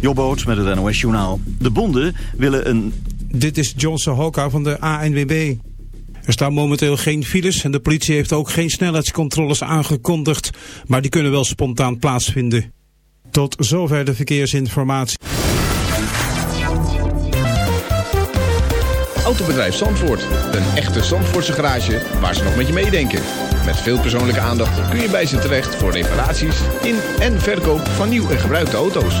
Jobboot met het NOS Journaal. De bonden willen een... Dit is Johnson Hoka van de ANWB. Er staan momenteel geen files en de politie heeft ook geen snelheidscontroles aangekondigd. Maar die kunnen wel spontaan plaatsvinden. Tot zover de verkeersinformatie. Autobedrijf Zandvoort. Een echte Zandvoortse garage waar ze nog met je meedenken. Met veel persoonlijke aandacht kun je bij ze terecht voor reparaties in en verkoop van nieuw en gebruikte auto's.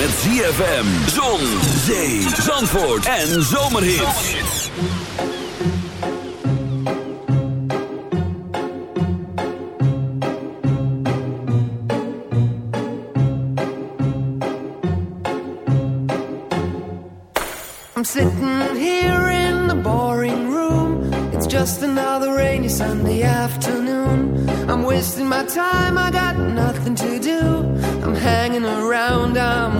Met ZFM, zon, zee, zandvoort en. I'm sitting here in the boring room. It's just another rainy Sunday afternoon. I'm wasting my time, I got nothing to do. I'm hanging around, I'm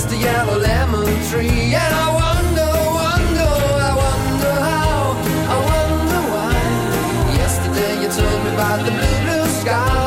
Just a yellow lemon tree. And I wonder, wonder, I wonder how, I wonder why. Yesterday you told me about the blue, blue sky.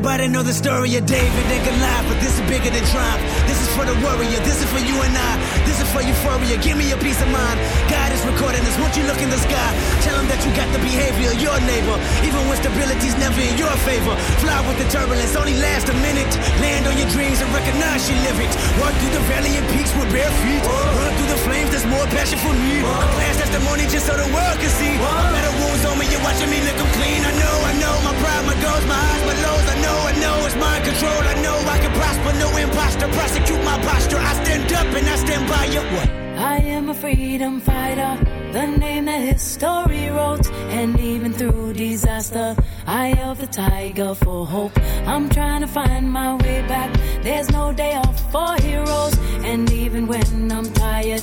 Everybody know the story of David and Goliath, but this is bigger than triumph. This is for the warrior, this is for you and I. This is for euphoria, give me a peace of mind. God is recording this, won't you look in the sky? Tell him that you got the behavior of your neighbor, even when stability's never in your favor. Fly with the turbulence, only last a minute. Land on your dreams and recognize you live it. Walk through the valley and peaks with bare feet. Run through the flames, there's more passion for me. A past testimony just so the world can see. Better wounds on you're watching me lick 'em clean. I know, I know, my pride, my goals, my highs, my lows. I know, I know, it's mind control. I know I can prosper, no imposter. Prosecute my posture. I stand up and I stand by you. What? I am a freedom fighter, the name that history wrote. And even through disaster, I held the tiger for hope. I'm trying to find my way back. There's no day off for heroes. And even when I'm tired,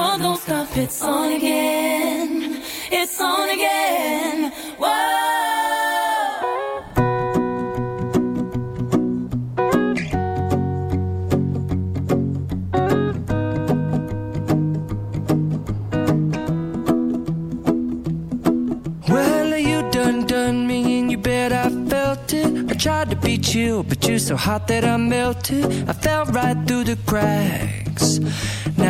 World don't stop. It's on again. It's on again. Whoa. Well, you done done me and you bet I felt it. I tried to beat you, but you're so hot that I melted. I fell right through the cracks.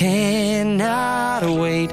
cannot wait.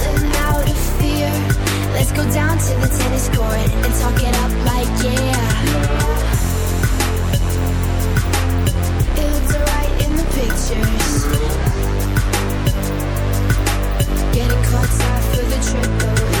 Go down to the tennis court and talk it up like yeah. It looks alright in the pictures. Getting caught up for the trip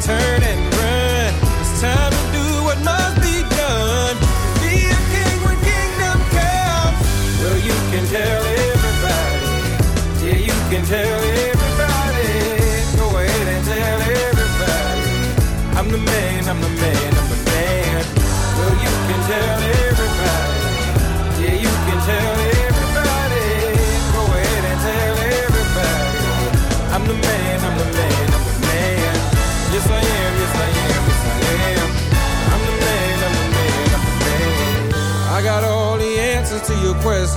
turning.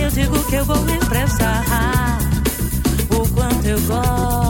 eu digo que eu vou me expressar. O quanto eu gosto.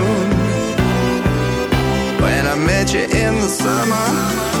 summer.